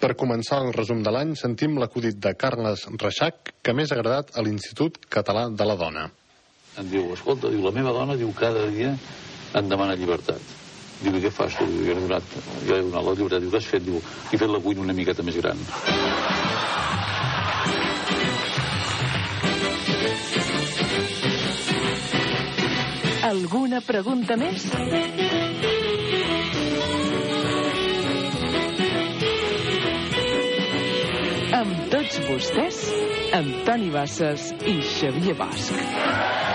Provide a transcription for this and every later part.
Per començar el resum de l'any, sentim l'acudit de Carles Reixac, que més ha agradat a l'Institut Català de la Dona. Em diu, escolta, diu, la meva dona diu cada dia em demana llibertat. Diu, què fas tu? Diu, jo he donat, jo he donat la llibertat. Diu, què has fet? Diu, he fet la cuina una miqueta més gran. Alguna pregunta més? Amb tots vostès, Antoni Bassas i Xavier Bosch.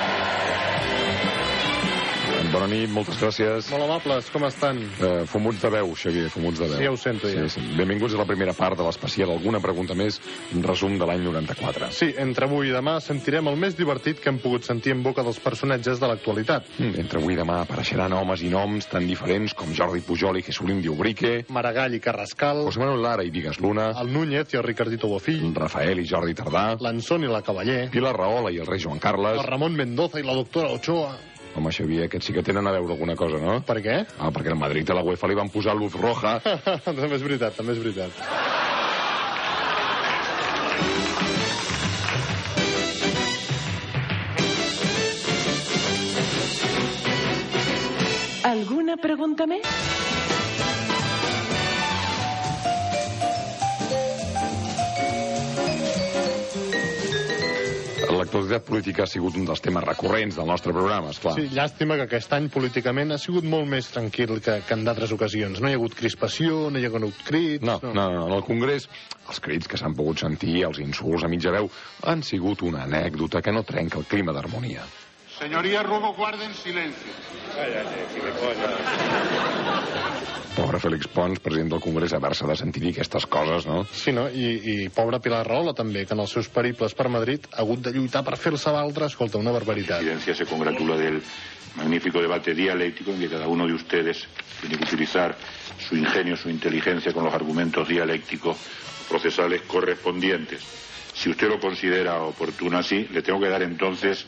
Bona nit, moltes gràcies. Molt amables, com estan? Uh, fumuts de veu, Xavier, fumuts de veu. Sí, ja ho sento, ja. Sí, sí. Benvinguts a la primera part de l'especial. Alguna pregunta més? Un resum de l'any 94. Sí, entre avui i demà sentirem el més divertit que hem pogut sentir en boca dels personatges de l'actualitat. Mm, entre avui i demà apareixeran homes i noms tan diferents com Jordi Pujol i Jesulín Diubrique, Maragall i Carrascal, José Manuel Lara i Vigues Luna, el Núñez i el Ricardito Bofill, Rafael i Jordi Tardà, l'Anson i la Cavaller, Pilar Rahola i el rei Joan el Carles... Ramon Mendoza i la doctora Ochoa. Home, Xavier, aquests sí que tenen a veure alguna cosa, no? Per què? Ah, perquè al Madrid a la UEFA li van posar luz roja. també és veritat, també és veritat. Alguna pregunta més? L'actualitat política ha sigut un dels temes recurrents del nostre programa, esclar. Sí, llàstima que aquest any políticament ha sigut molt més tranquil que, que en d'altres ocasions. No hi ha hagut crispació, no hi ha hagut crits... No, no, no, en el Congrés els crits que s'han pogut sentir, els insults a mitja veu, han sigut una anècdota que no trenca el clima d'harmonia. Señorías, ruego guarden silencio. Pobre Félix Pons, president del Congrés, haver-se de sentir dir aquestes coses, no? Sí, no? I, I pobra Pilar Rahola, també, que en els seus periples per Madrid ha hagut de lluitar per fer-se valdre. Escolta, una barbaritat. La presidencia se congratula del magnífico debate dialéctico en que cada uno de ustedes tiene que utilizar su ingenio, su inteligencia con los argumentos dialécticos procesales correspondientes. Si usted lo considera oportuno así, le tengo que dar entonces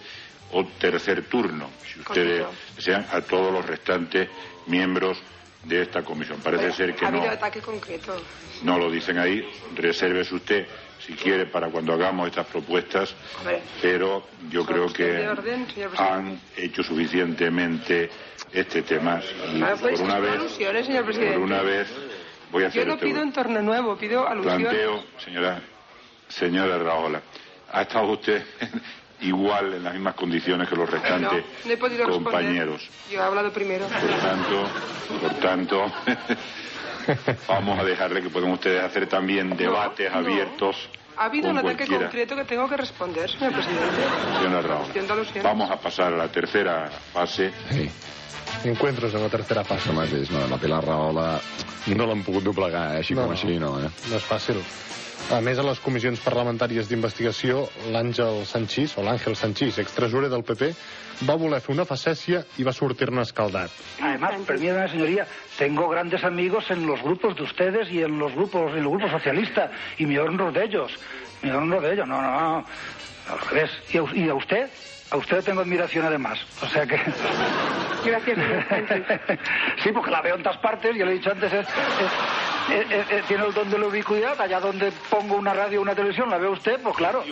o tercer turno, si ustedes desean, a todos los restantes miembros de esta comisión. Parece ser que ha no, ataque concreto. no lo dicen ahí. Resérvese usted, si quiere, para cuando hagamos estas propuestas, Hombre. pero yo ¿Son creo que de orden, han hecho suficientemente este tema. Y Ahora puede por una vez, alusiones, señor por presidente. una vez, voy a Yo hacer no este pido un torno nuevo, pido alusiones. planteo, señora, señora Raola. ¿Ha estado usted igual en las mismas condiciones que los No, restantes no he podido compañeros? responder. Yo he hablado primero. Por tanto, por tanto, vamos a dejarle que puedan ustedes hacer también debates no. abiertos. Ha habido un ataque cualquiera. concreto que tengo que responder, señor presidente. Señora alusiones. vamos a pasar a la tercera fase. Sí, Encuentros en la tercera fase. això mateix, no? La Pilar Rahola no l'han pogut doblegar, eh? així No, com no. així, no, eh? No és fàcil. A més, a les comissions parlamentàries d'investigació, l'Àngel Sanchís, o l'Àngel Sanchís, extresorer del PP, va voler fer una facècia i va sortir-ne escaldat. Además, permítame, señoría, tengo grandes amigos en los grupos de ustedes y en los grupos, en el grupo socialista, y me honro de ellos. Me honro de ellos. No, no, no. Al revés. ¿Y a, y a usted? A usted tengo admiración además. O sea que... Gracias, sí, porque la veo en todas partes, yo le he dicho antes, es- es- es- es- es- tiene el don de la ubicuidad, allá donde pongo una radio o una televisión, la ve usted, pues claro.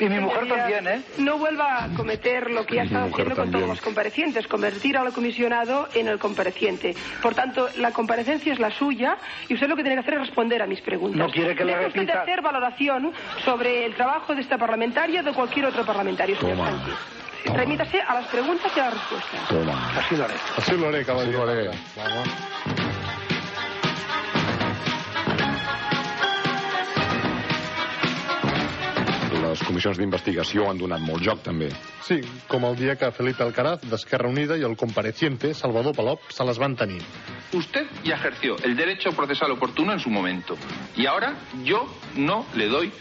Y mi mujer también, ¿eh? No vuelva a cometer lo que ya mujer haciendo con todos los comparecientes, convertir al comisionado en el compareciente. Por tanto, la comparecencia es la suya y usted lo que tiene que hacer es responder a mis preguntas. No quiere que le Deje usted repita. hacer valoración sobre el trabajo de esta parlamentaria o de cualquier otro parlamentario, señor Toma. Sánchez. Toma. Remítase a las preguntas y a las respuestas. Toma. Así lo haré. Així lo haré, cavaller. Així lo haré. Vamos. Comissions d'investigació han donat molt joc, també. Sí, com el dia que Felipe Alcaraz, d'Esquerra Unida, i el compareciente, Salvador Palop, se les van tenir. Usted ya ejerció el derecho procesal oportuno en su momento. Y ahora yo no le doy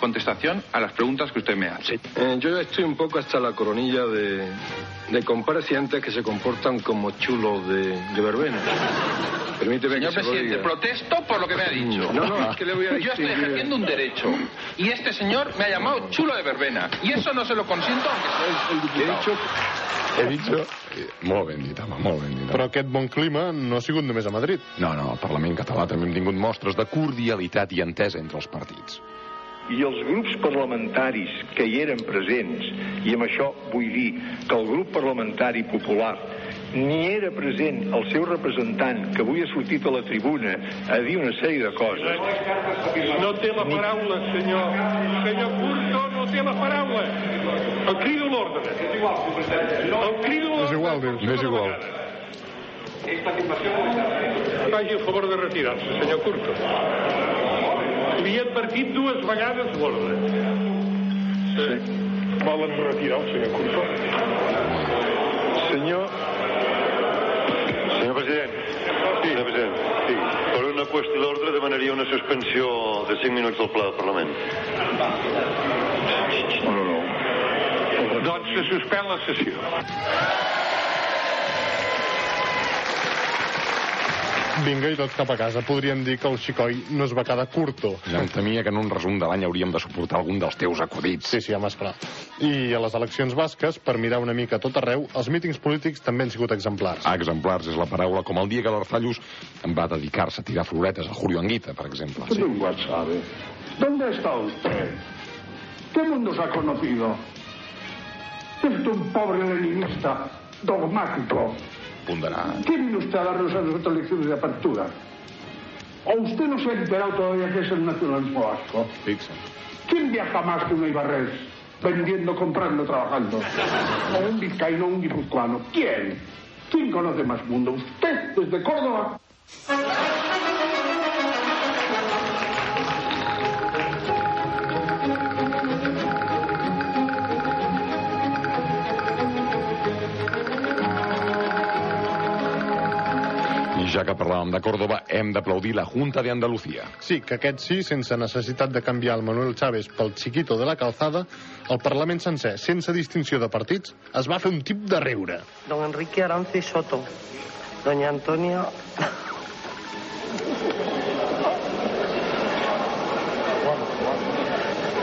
contestación a las preguntas que usted me hace. Eh, yo ya estoy un poco hasta la coronilla de, de comparecientes que se comportan como chulos de, de verbena. Permíteme Señor que se lo presidente, diga. protesto por lo que me ha dicho. No, no, es que le voy a Yo estoy ejerciendo un derecho. Y este señor me ha llamado chulo de verbena. Y eso no se lo consiento aunque sea el diputado. He dicho... Eh, Molt ben dit, home, molt ben dit. Però aquest bon clima no ha sigut només a Madrid. No, no, al Parlament català també hem tingut mostres de cordialitat i entesa entre els partits. I els grups parlamentaris que hi eren presents, i amb això vull dir que el grup parlamentari popular ni era present el seu representant, que avui ha sortit a la tribuna a dir una sèrie de coses. No té la paraula, senyor. Senyor Curto no té la paraula. El crido a l'ordre. El crido a És igual, dius. M'és igual. Faci el favor de retirar-se, senyor Curto. Li he advertit dues vegades l'ordre. Sí. Volen retirar el senyor Curto? Senyor... Senyor president, sí. senyor president, sí. per una qüestió d'ordre demanaria una suspensió de 5 minuts del pla del Parlament. No, no, no. Doncs se suspèn la sessió. Vinga i tots cap a casa. Podríem dir que el xicoi no es va quedar curto. Ja em temia que en un resum de l'any hauríem de suportar algun dels teus acudits. Sí, sí, home, esclar. I a les eleccions basques, per mirar una mica tot arreu, els mítings polítics també han sigut exemplars. Ah, exemplars és la paraula, com el dia que l'Arzallus va dedicar-se a tirar floretes a Julio Anguita, per exemple. Sí. sabe. ¿Dónde está usted? ¿Qué mundo se ha conocido? Es un pobre leninista dogmático. Ponderar. ¿Qué viene usted a darnos a nosotros lecciones de apertura? ¿O usted no se ha enterado todavía que es el nacionalismo vasco? ¿Quién viaja más que un Ibarres? Vendiendo, comprando, trabajando. O un vizcaíno un guipuzcoano. ¿Quién? ¿Quién conoce más mundo? ¿Usted desde Córdoba? I ja que parlàvem de Córdoba, hem d'aplaudir la Junta de Andalucía. Sí, que aquest sí, sense necessitat de canviar el Manuel Chávez pel chiquito de la calzada, el Parlament sencer, sense distinció de partits, es va fer un tip de riure. Don Enrique Aranzi Soto. Doña Antonia.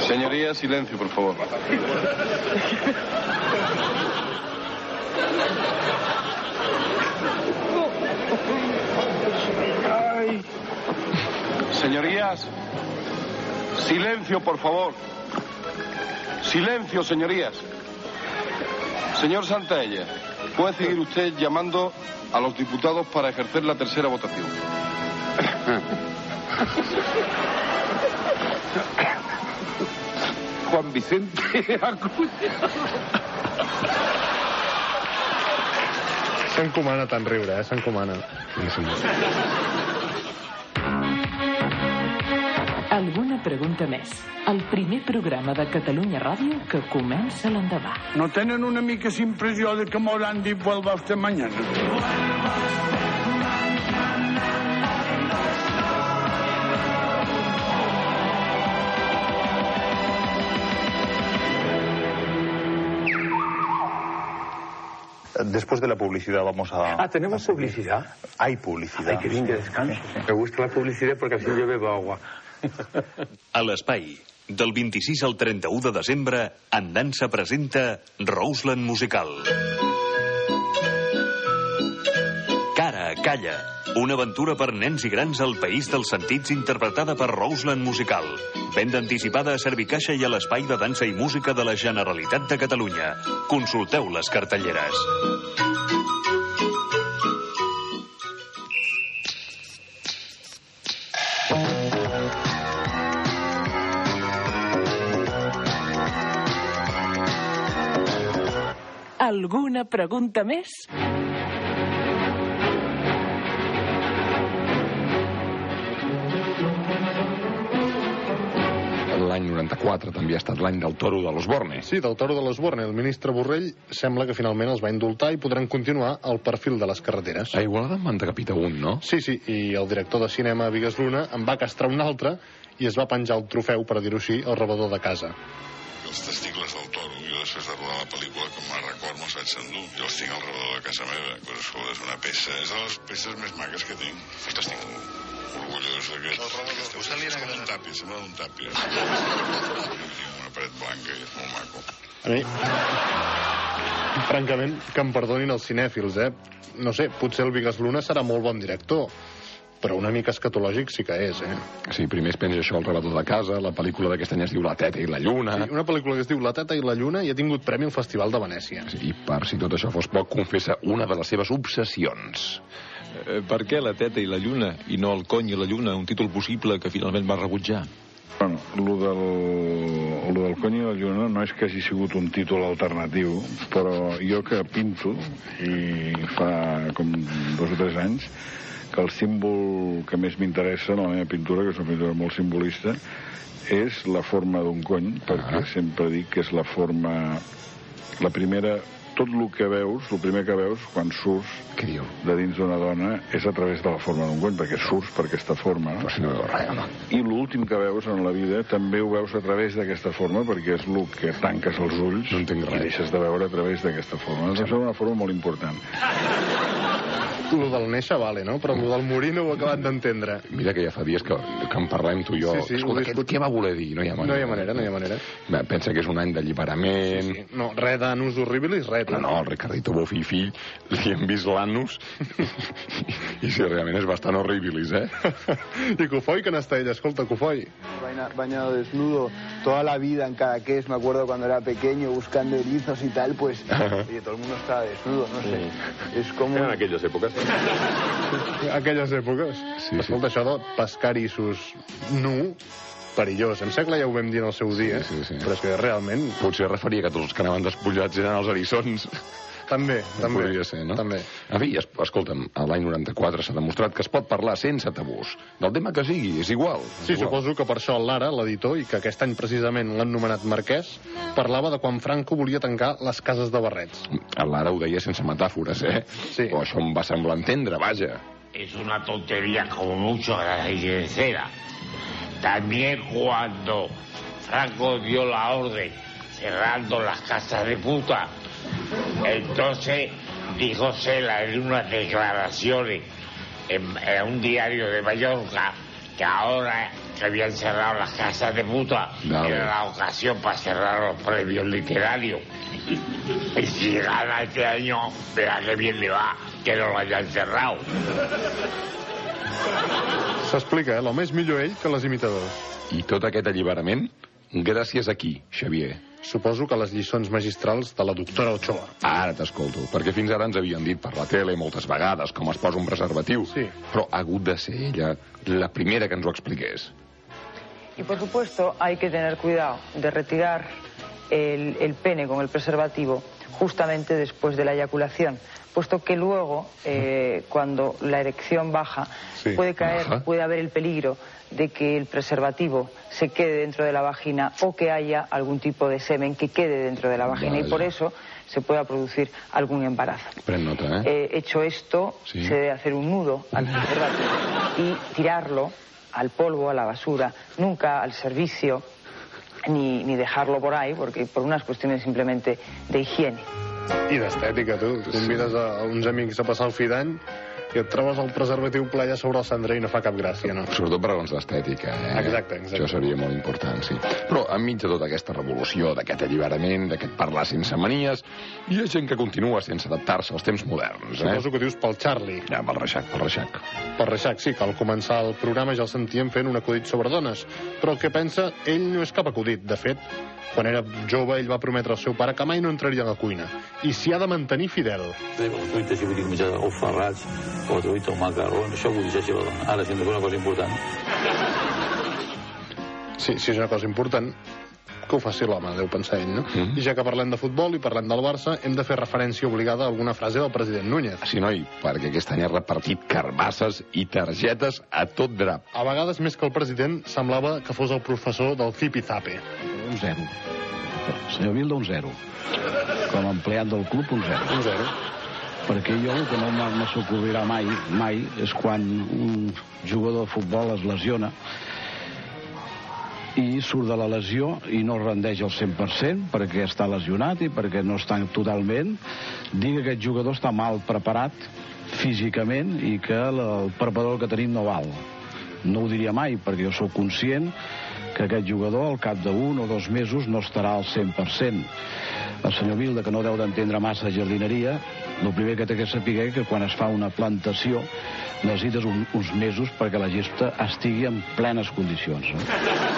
Señoría, silencio, por favor. Señorías, silencio, por favor. Silencio, señorías. Señor Santaella, puede seguir usted llamando a los diputados para ejercer la tercera votación. Juan Vicente Acuña. S'encomana tant riure, eh? S'encomana. Alguna pregunta més? El primer programa de Catalunya Ràdio que comença l'endemà. ¿No tienen una mica esa impresión de que Morandi vuelva usted mañana? Después de la publicidad vamos a... Ah, ¿tenemos publicidad? Hay publicidad. Ay, qué bien, que descanso. Me gusta la publicidad porque así yo bebo agua. A l'espai, del 26 al 31 de desembre, en dansa presenta Roseland Musical. Cara, calla. Una aventura per nens i grans al País dels Sentits interpretada per Roseland Musical. Venda anticipada a Servicaixa i a l'Espai de Dansa i Música de la Generalitat de Catalunya. Consulteu les cartelleres. Alguna pregunta més? L'any 94 també ha estat l'any del toro de l'Osborne. Sí, del toro de l'Osborne. El ministre Borrell sembla que finalment els va indultar i podran continuar el perfil de les carreteres. A Igualada en van decapitar un, no? Sí, sí, i el director de cinema Vigues Luna en va castrar un altre i es va penjar el trofeu, per dir-ho així, al rebedor de casa. Els testicles del toro. Jo després de rodar la pel·lícula, que me'n record, me'ls vaig endur. Jo els tinc al rebedor de casa meva. Però escolta, és una peça, és de les peces més maques que tinc. Fantàstic. Orgullós d'aquest. És com un tàpia, sembla un tàpia. Tinc una paret blanca i és molt maco. A mi, francament, que em perdonin els cinèfils, eh? No sé, potser el Vigas Luna serà molt bon director, però una mica escatològic sí que és, eh? Sí, primer es penja això al rebedor de casa, la pel·lícula d'aquest any es diu La teta i la lluna... Sí, una pel·lícula que es diu La teta i la lluna i ha tingut premi al Festival de Venècia. I per si tot això fos poc, confessa una de les seves obsessions. Eh, per què la teta i la lluna i no el cony i la lluna, un títol possible que finalment va rebutjar? Bueno, lo del, lo del cony i la lluna no és que hagi sigut un títol alternatiu, però jo que pinto, i fa com dos o tres anys, que el símbol que més m'interessa en la meva pintura, que és una pintura molt simbolista, és la forma d'un cony, perquè sempre dic que és la forma... La primera... Tot el que veus, el primer que veus, quan surts Què diu? de dins d'una dona, és a través de la forma d'un cony, perquè surts per aquesta forma. No? Però si no veus res, home. I l'últim que veus en la vida també ho veus a través d'aquesta forma, perquè és el que tanques els ulls no i deixes de veure a través d'aquesta forma. Doncs és una forma molt important. Lo del néixer vale, no? Però lo del morir no ho he acabat d'entendre. Mira que ja fa dies que, que en parlem tu i jo. Sí, sí, Escolta, què, què va voler dir? No hi ha manera. No hi ha manera, no hi ha manera. Va, pensa que és un any d'alliberament... Sí, no, res d'anus horribilis, res. No, no, el Ricardito Bofifi li hem vist l'anus i si realment és bastant horribilis, eh? I Cofoi, que n'està ella? Escolta, Cofoi. Baña- bañado desnudo toda la vida en Cadaqués, me acuerdo cuando era pequeño buscando erizos y tal, pues oye, todo el mundo estaba desnudo, no sé. Es como... En aquelles èpoques. Aquelles èpoques. Sí, Escolta, això de pescar issos nu, perillós. Em sembla que ja ho vam dir en el seu dia, sí, sí. però és que realment... Potser referia que tots els que anaven despullats eren els eriçons. També, també. Podria ser, no? També. En fi, es, escolta'm, a l'any 94 s'ha demostrat que es pot parlar sense tabús. Del tema que sigui, és igual. És Sí, igual. suposo que per això el Lara, l'editor, i que aquest any precisament l'han nomenat marquès, parlava de quan Franco volia tancar les cases de barrets. L'Ara ho deia sense metàfores, eh? Sí. O això em va semblar entendre, vaja. es una tontería como mucho la ley de cera. También cuando Franco dio la orden cerrando las casas de puta, entonces dijo Cela en unas declaraciones en, en un diario de Mallorca que ahora que habían cerrado las casas de puta Dale. era la ocasión para cerrar los premios literarios. Y si gana este año, verá que bien le va que no lo hayan cerrado. S'explica, eh? L'home és millor ell que les imitadors. I tot aquest alliberament, gràcies a qui, Xavier? Suposo que les lliçons magistrals de la doctora Ochoa. Ara t'escolto, perquè fins ara ens havien dit per la tele moltes vegades com es posa un preservatiu, sí. però ha hagut de ser ella la primera que ens ho expliqués. Y por supuesto hay que tener cuidado de retirar el, el pene con el preservativo justamente después de la eyaculación, puesto que luego, eh, cuando la erección baja, Sí, puede caer, baja. puede haber el peligro de que el preservativo se quede dentro de la vagina o que haya algún tipo de semen que quede dentro de la vagina y por eso se pueda producir algún embarazo. Nota, eh? Eh, hecho esto, Sí. se debe hacer un nudo al preservativo y tirarlo al polvo, a la basura, nunca al servicio, ni, ni dejarlo por ahí, porque por unas cuestiones simplemente de higiene. I d'estètica, tu. Convides a, uns amics a passar el fi d'any i et trobes el preservatiu ple allà sobre el cendrer i no fa cap gràcia, no? Sobretot per raons d'estètica, eh? Exacte, exacte. Això seria molt important, sí. Però enmig de tota aquesta revolució, d'aquest alliberament, d'aquest parlar sense manies, hi ha gent que continua sense adaptar-se als temps moderns, eh? Suposo que dius pel Charlie. Ja, pel Reixac, pel Reixac. Per Reixac, sí, que al començar el programa ja el sentíem fent un acudit sobre dones. Però el que pensa, ell no és cap acudit. De fet, quan era jove, ell va prometre al seu pare que mai no entraria a la cuina. I s'hi ha de mantenir fidel. Bé, la truita, si vull dir, menjar o ferrats, o truita o macarrons, això vull dir, dona. Ara, si una cosa important, Sí, sí, és una cosa important que ho faci l'home, deu pensar ell, no? I ja que parlem de futbol i parlem del Barça, hem de fer referència obligada a alguna frase del president Núñez. Sí, noi, perquè aquest any ha repartit carbasses i targetes a tot drap. A vegades, més que el president, semblava que fos el professor del Zipi-Zape. Un zero. Senyor Vilda, un zero. Com a empleat del club, un zero. Un zero. Perquè jo el que no me s'ocorrirà mai, mai, és quan un jugador de futbol es lesiona i surt de la lesió i no rendeix al 100% perquè està lesionat i perquè no està totalment, dir que aquest jugador està mal preparat físicament i que el, preparador que tenim no val. No ho diria mai perquè jo sóc conscient que aquest jugador al cap d'un o dos mesos no estarà al 100%. El senyor Vilda, que no deu d'entendre massa jardineria, el primer que té que saber que quan es fa una plantació necessites un, uns mesos perquè la gespa estigui en plenes condicions. No?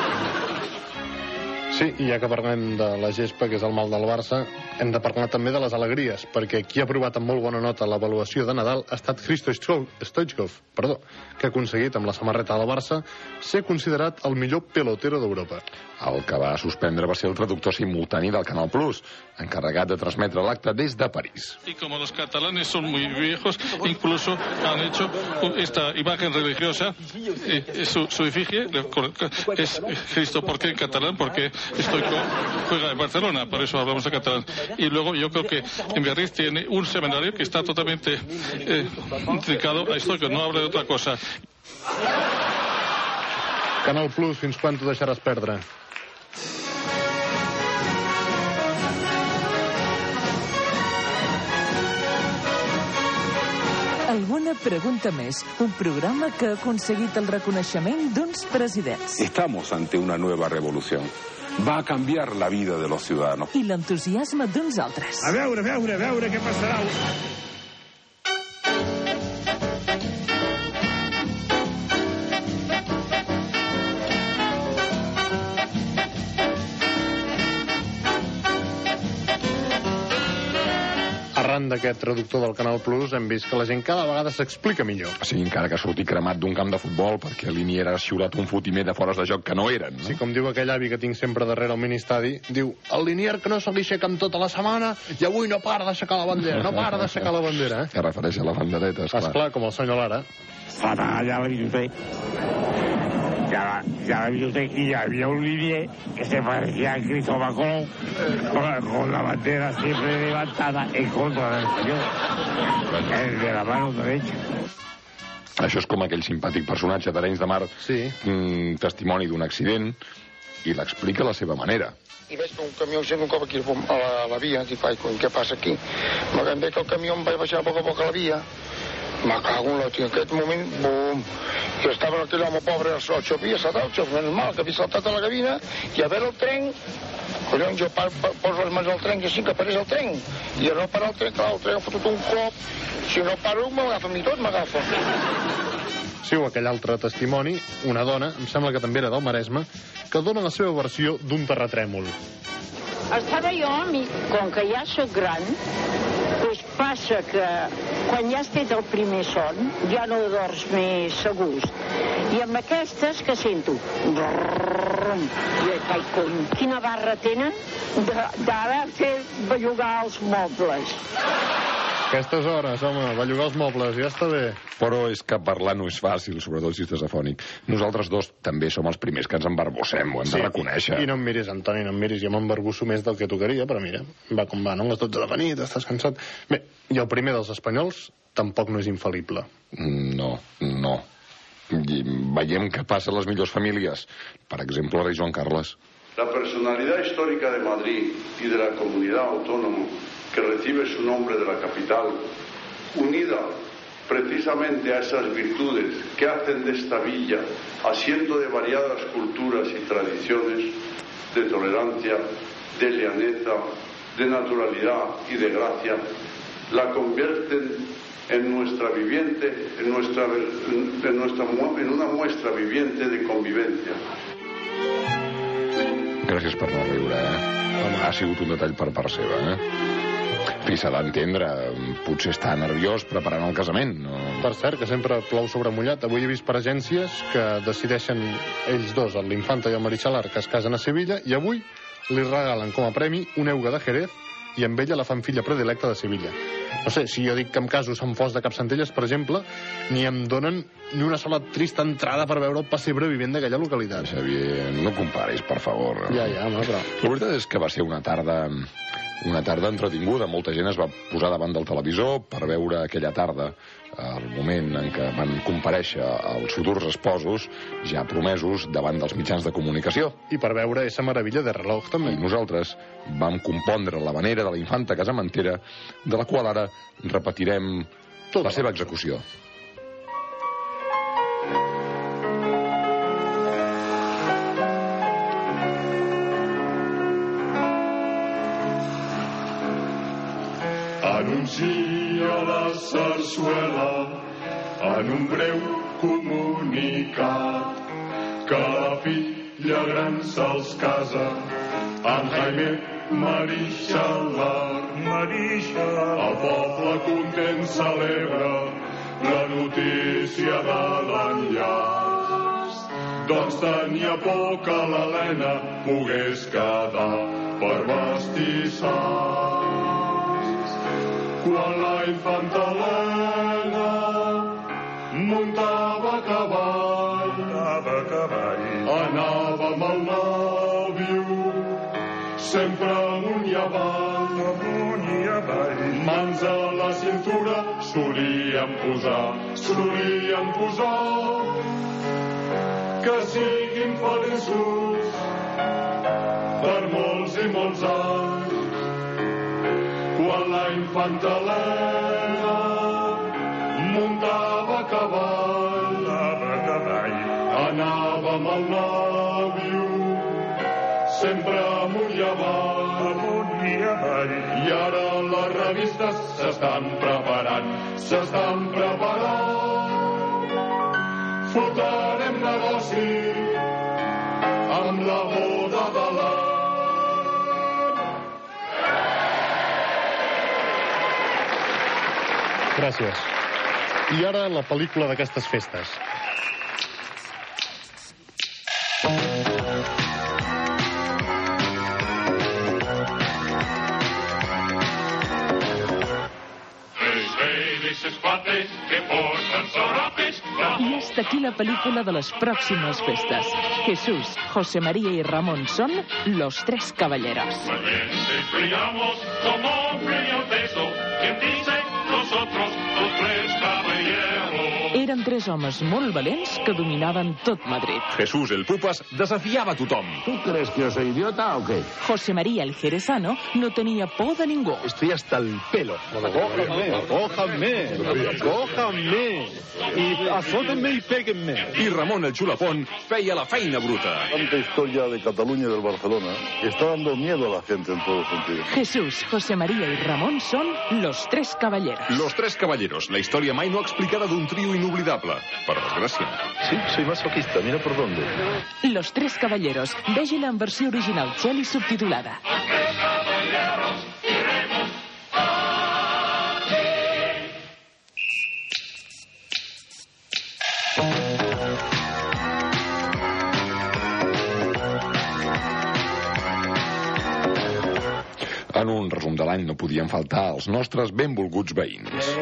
Sí, i ja que parlem de la gespa, que és el mal del Barça, hem de parlar també de les alegries, perquè qui ha aprovat amb molt bona nota l'avaluació de Nadal ha estat Hristo Stoichkov, perdó, que ha aconseguit amb la samarreta del Barça ser considerat el millor pelotero d'Europa. El que va suspendre va ser el traductor simultani del Canal Plus, encarregat de transmetre l'acte des de París. Y como los catalanes son muy viejos, incluso han hecho esta imagen religiosa, eh, su, su efigie es Cristo. ¿Por qué en catalán? Porque Stoico juega en Barcelona, por eso hablamos de catalán. Y luego yo creo que en Biarritz tiene un seminario que está totalmente eh, dedicado a Stoico, no habla de otra cosa. Canal Plus, fins quan t'ho deixaràs perdre? Alguna pregunta més. Un programa que ha aconseguit el reconeixement d'uns presidents. Estamos ante una nueva revolución. Va a cambiar la vida de los ciudadanos. I l'entusiasme d'uns altres. A veure, a veure, a veure què passarà. D'aquest traductor del Canal Plus hem vist que la gent cada vegada s'explica millor. Sí, encara que surti cremat d'un camp de futbol perquè Linier ha xiulat un fotimer de fores de joc que no eren. No? Sí, com diu aquell avi que tinc sempre darrere al ministadi, diu, el Linier que no se li aixeca tota la setmana i avui no para d'aixecar la bandera, no para d'aixecar la bandera, eh? Que refereix a la bandereta, esclar. Esclar, com el senyor Lara. Fatal, viste. Ya, ya lo viste y había un linier que se parecía a Cristóbal Colón con, con la bandera siempre levantada en contra del señor, el de la mano derecha. Això és com aquell simpàtic personatge d'Arenys de Mar, sí. mm, testimoni d'un accident, i l'explica a la seva manera. i veig que un camió sent un cop aquí a la, a la via, ai, coi, què passa aquí? Me veig que el camió em va baixar a poc a poc a la via, me cago en la tia, en aquest moment, bum, i estava aquell home pobre a saltar el xopí, menys mal, que havia saltat a la cabina, i a veure el tren, collons, jo par, par, poso les mans al tren, i així que parés el tren, i a no parar el tren, clar, el tren ha fotut un cop, si no paro, m'agafa a mi tot, m'agafa. Sí, o aquell altre testimoni, una dona, em sembla que també era del Maresme, que dona la seva versió d'un terratrèmol. Estava jo, mi- com que ja sóc gran, doncs passa que quan ja has fet el primer son, ja no dors més a gust. I amb aquestes que sento... I com, quina barra tenen d'ara fer bellugar els mobles. Aquestes hores, home, va llogar els mobles, ja està bé. Però és que parlar no és fàcil, sobretot si estàs afònic. Nosaltres dos també som els primers que ens embarbossem, ho hem de reconèixer. I no em miris, Antoni, no em miris. Jo m'embarbusso més del que tocaria, però mira, va com va, no? A les 12 de la nit, estàs cansat. Bé, i el primer dels espanyols tampoc no és infal·lible. Mm, No, no. I veiem que passa a les millors famílies. Per exemple, el rei Joan Carles. La personalidad histórica de Madrid y de la comunidad autónoma que recibe su nombre de la capital, unida precisamente a esas virtudes que hacen de esta villa asiento de variadas culturas y tradiciones, de tolerancia, de leaneza, de naturalidad y de gracia, la convierten en nuestra viviente, en, nuestra, en, nuestra, en una muestra viviente de convivencia. Gràcies per no riure, eh? Home, ha sigut un detall per part seva, eh? En fi, s'ha d'entendre. Potser està nerviós preparant el casament. No? Per cert, que sempre plou sobre mullat. Avui he vist per agències que decideixen ells dos, l'Infanta i el Marixalar, que es casen a Sevilla, i avui li regalen com a premi una euga de Jerez i amb ella la fan filla predilecta de Sevilla. No sé, si jo dic que em caso a Sant Fos de Capcentelles, per exemple, ni em donen ni una sola trista entrada per veure el pessebre vivent d'aquella localitat. Xavier, no comparis, per favor. Ja, ja, home, però... La veritat és que va ser una tarda una tarda entretinguda. Molta gent es va posar davant del televisor per veure aquella tarda al moment en què van compareixer els futurs esposos, ja promesos davant dels mitjans de comunicació. I per veure esa meravella de reloj també. I nosaltres vam compondre la manera de la infanta casamentera, de la qual ara repetirem la seva execució. Anuncia la sarsuela en un breu comunicat que la filla gran se'ls casa amb Jaime Marixalar. Marixalar. El poble content celebra la notícia de l'enllaç. Doncs tenia por que l'Helena pogués quedar per bastissar quan la infanta Helena muntava a cavall, anava a cavall, anava amb el nòvio, sempre amunt i avall, amunt i avall. Mans a la cintura solien posar, solien posar, que siguin feliços per molts i molts anys la infanta Helena muntava a cavall, anava a cavall, anava amb el nòvio, sempre amunt i avall, amunt i avall. I ara les revistes s'estan preparant, s'estan preparant. Fotrem Gràcies. I ara la pel·lícula d'aquestes festes. I hasta aquí la película de las próximas festas. Jesús, José María y Ramón son los tres caballeros. Valientes brillamos nosotros los tres tres homes molt valents que dominaven tot Madrid. Jesús el Pupas desafiava a tothom. ¿Tú crees que yo soy idiota o qué? José María el Jerezano no tenía por de ningú. Estoy hasta el pelo. Cójanme, cójanme, cójanme. Y azótenme y péguenme. I Ramon el Xulapón feia la feina bruta. Tanta historia de Cataluña y del Barcelona está dando miedo a la gente en todos sentidos. Jesús, José María y Ramón son los tres caballeros. Los Tres Caballeros, la història mai no explicada d'un trio inoblidable. Per desgràcia. Sí, soy masoquista, mira por dónde. Los tres caballeros. Vegi-la en versió original Txell i subtitulada. En un resum de l'any no podien faltar els nostres benvolguts veïns.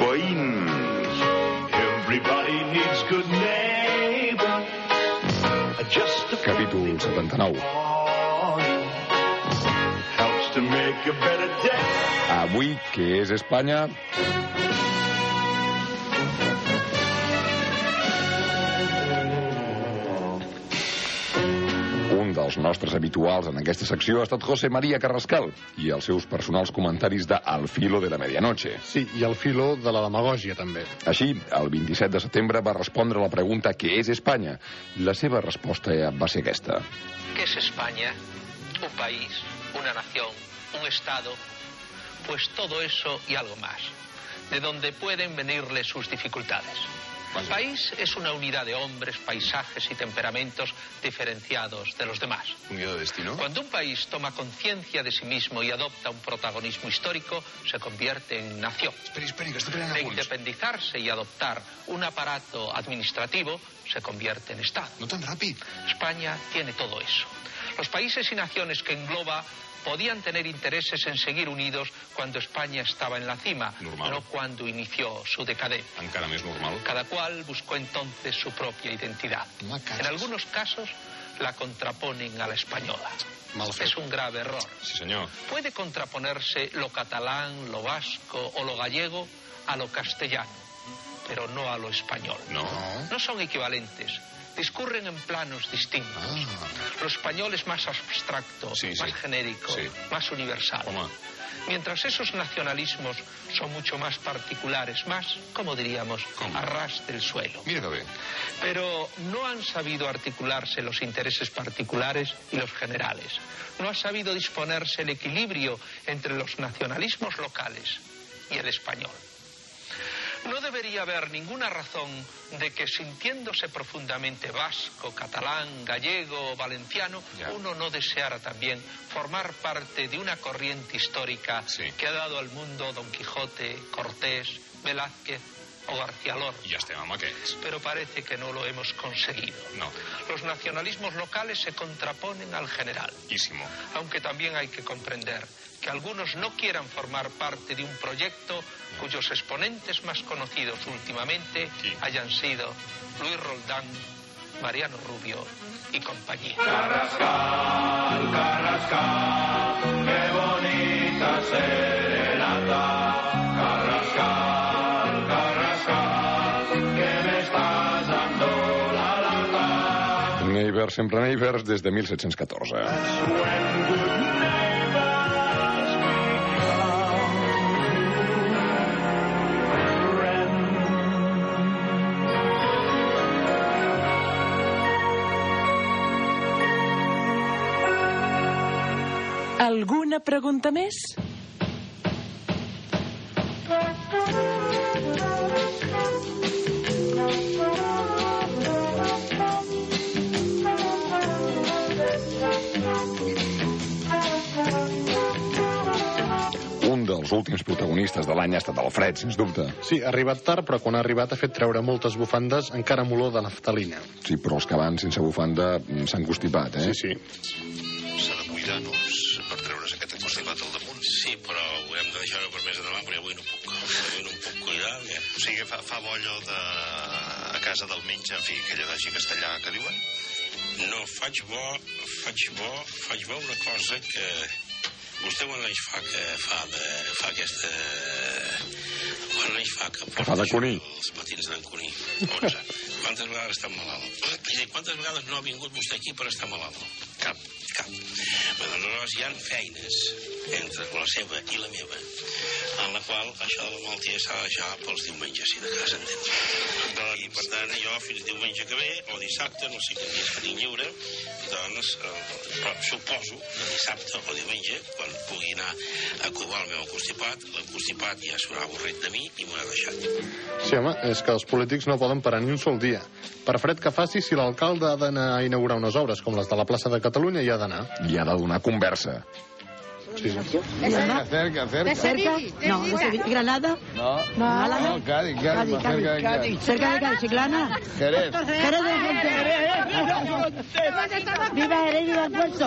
Veïns. Everybody needs good neighbor. Just a Capítol 79. helps to make a better day. Avui, que és Espanya? Nostres habituals en aquesta secció ha estat José María Carrascal i els seus personals comentaris de Al filo de la medianoche. Sí, i el filo de la demagògia, també. Així, el 27 de setembre va respondre a la pregunta què és Espanya? La seva resposta va ser aquesta. ¿Qué es España? Un país, una nación, un Estado. Pues todo eso y algo más. De donde pueden venirle sus dificultades. País es una unidad de hombres, paisajes y temperamentos diferenciados de los demás. Unidad de destino. Cuando un país toma conciencia de sí mismo y adopta un protagonismo histórico, se convierte en nación. De independizarse y adoptar un aparato administrativo, se convierte en Estado. No tan rápido. España tiene todo eso. Los países y naciones que engloba podían tener intereses en seguir unidos cuando España estaba en la cima, Normal. no cuando inició su decadencia. Cada cual buscó entonces su propia identidad. En algunos casos la contraponen a la española. Es un grave error. Sí, senyor. Puede contraponerse lo catalán, lo vasco o lo gallego a lo castellano. pero no a lo español. No. No son equivalentes. Discurren en planos distintos. Lo español es más abstracto, Sí, sí. más genérico, Sí. más universal. Mientras esos nacionalismos son mucho más particulares, más, como diríamos, a ras del suelo. Pero no han sabido articularse los intereses particulares y los generales. No ha sabido disponerse el equilibrio entre los nacionalismos locales y el español. No debería haber ninguna razón de que sintiéndose profundamente vasco, catalán, gallego o valenciano, uno no deseara también formar parte de una corriente histórica que ha dado al mundo Don Quijote, Cortés, Velázquez o García amb aquests. Pero parece que no lo hemos conseguido. No. Los nacionalismos locales se contraponen al general. Aunque también hay que comprender que algunos no quieran formar parte de un proyecto cuyos exponentes más conocidos últimamente hayan sido Luis Roldán, Mariano Rubio y compañía. Carrascal, Carrascal, qué bonita serenata. Carrascal, Carrascal, que me estás dando la lata. Neighbors, sempre Neighbors, des de 1714. Alguna pregunta més? Un dels últims protagonistes de l'any ha estat el fred, sens dubte. Sí, ha arribat tard, però quan ha arribat ha fet treure moltes bufandes encara amb olor de naftalina. Sí, però els que van sense bufanda mm, s'han constipat, eh? Sí, sí. S'ha de cuidar, fa, fa bo allò de... a casa del metge, en fi, aquella d'així castellà que diuen? No, faig bo, faig bo, faig bo una cosa que... Vostè quan anys fa que fa, de, fa aquesta... Quan anys fa que Que fa de cuní. els matins d'en Cuní? 11. Quantes vegades està malalt? Dir, quantes vegades no ha vingut vostè aquí per estar malalt? Cap, cap. Doncs aleshores hi ha feines entre la seva i la meva en la qual això de la malaltia s'ha de deixar pels diumenges, si de cas entens. I per tant, jo fins diumenge que ve, o dissabte, no sé quin dies que tinc lliure, doncs eh, però suposo que dissabte o diumenge, quan pugui anar a covar el meu constipat, l'enconstipat ja s'haurà avorrit de mi i m'haurà deixat. Sí, home, és que els polítics no poden parar ni un sol dia. Per fred que faci, si l'alcalde ha d'anar a inaugurar unes obres com les de la plaça de Catalunya, hi ha d'anar. I ha de donar conversa. Sí, sí. Cerca, cerca, cerca. ¿Cerca? No. ¿Granada? No, Málaga. no, Cádiz, Cádiz, más cerca de Cádiz. ¿Cerca de Cádiz? ¿Chiclana? Jerez. Jerez de Monte. Viva Jerez y viva el puerto.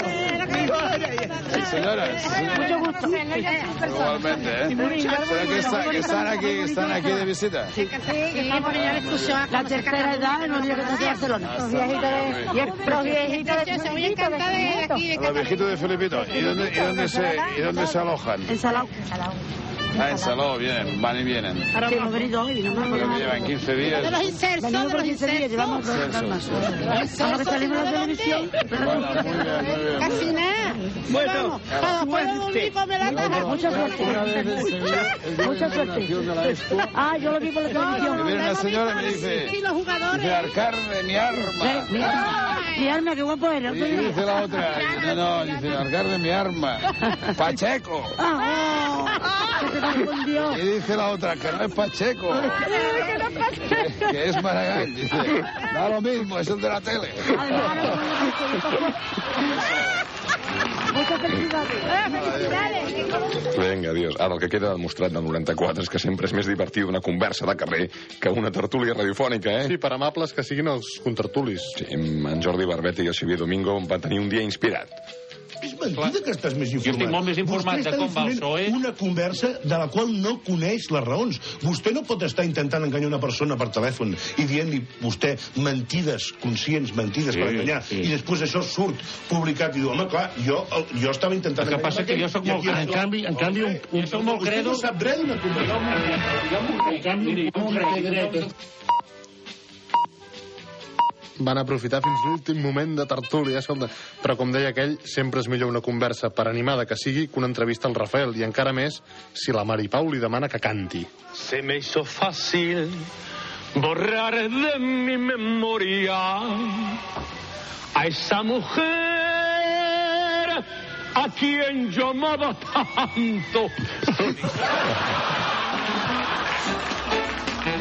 Sí, señoras. Mucho gusto. Igualmente, ¿eh? ¿Será que, está- que están aquí, están aquí de visita? La tercera edad en los días que de Barcelona. Los viejitos de... Los viejitos de... Los viejitos de Felipito. ¿Y dónde, y dónde, se, ¿Y dónde se alojan? En Salao. Ah, en vienen, van y vienen. Sí, hemos venido hoy. No Creo que llevan 15 días. De los por 15 días, llevamos dos que salimos a la televisión. Bueno, muy bien, muy bien. Casi nada. Bueno, Para poder dormir, la. Mucha suerte. Mucha de la suerte. de la Ah, yo lo vi por la televisión. viene una señora y me dice, dice, Arcarme, mi arma. Mi arma, mi arma, qué guapo eres. Y dice la otra, no, no, dice, Arcarme, mi arma. Pacheco. Ah, oh. Y dice la otra, que no es Pacheco, que, que es Maragall. Dice, da lo mismo, es el de la tele. Vinga, adiós. Ara, el que queda demostrat del 94 és que sempre és més divertit una conversa de carrer que una tertúlia radiofònica, eh? Sí, per amables que siguin els contertulis. Sí, en Jordi Barbeta i el Xavier Domingo van tenir un dia inspirat. És mentida que estàs més informat. estic molt més informat Vostè de com va el PSOE. una conversa de la qual no coneix les raons. Vostè no pot estar intentant enganyar una persona per telèfon i dient-li vostè mentides, conscients, mentides Sí, per enganyar, sí. i després això surt publicat i diu, home, clar, jo, jo estava intentant El que passa que jo soc i molt En això- canvi- en canvi, un- un- soc molt Vostè credo- no sap res d'una conversa. Van aprofitar fins l'últim moment de tertúlia, escolta. Però, com deia aquell, sempre és millor una conversa, per animada que sigui, que una entrevista al Rafael, i encara més si la Mari Pau li demana que canti. Se me hizo fácil borrar de mi memoria a esa mujer a quien yo amaba tanto.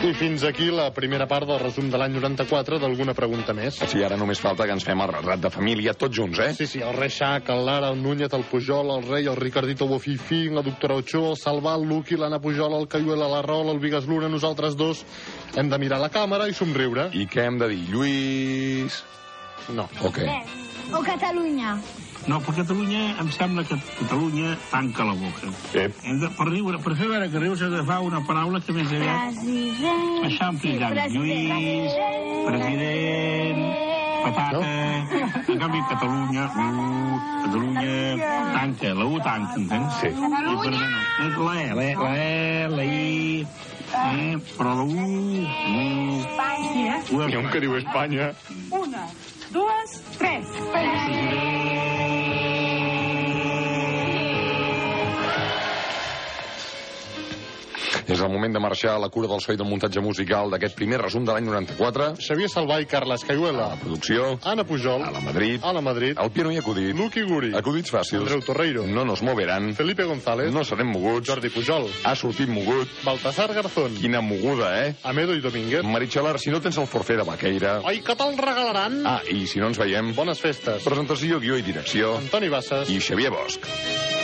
I fins aquí la primera part del resum de l'any 94 d'alguna pregunta més. Sí, ara només falta que ens fem el retrat de família, tots junts, eh? Sí, sí, el rei Xac, el Lara, el Núñez, el Pujol, el rei, el Ricardito Bofifi, la doctora Ochoa, el Salvà, el Luqui, l'Anna Pujol, el Cayuela, la Raol, el Vigas Luna, nosaltres dos hem de mirar la càmera i somriure. I què hem de dir? Lluís... No. O què? O Catalunya. No, per Catalunya em sembla que Catalunya tanca la boca. Eh. Hem de, per, riure, per fer veure que rius has de fa una paraula que més aviat... President. Eixampli, ja. Lluís, president, patata... En canvi, Catalunya, U, Catalunya, tanca, la U tanca, entens? Sí. Catalunya. La E, la E, la E, la I, eh, però la U... U, Espanya. U N'hi ha un que diu Espanya. Una, dues, tres. És el moment de marxar a la cura del so i del muntatge musical d'aquest primer resum de l'any 94. Xavier Salvà i Carles Cayuela. La producció. Anna Pujol. A la Madrid. A la Madrid. El piano i acudit. Luqui Guri. Acudits fàcils. Andreu Torreiro. No nos moveran. Felipe González. No serem moguts. Jordi Pujol. Ha sortit mogut. Baltasar Garzón. Quina moguda, eh? Amedo i Domínguez. Meritxelar, si no tens el forfè de Baqueira... Ai, que te'l regalaran? Ah, i si no ens veiem... Bones festes. Presentació, guió i direcció... Antoni Bassas. I Xavier Bosch.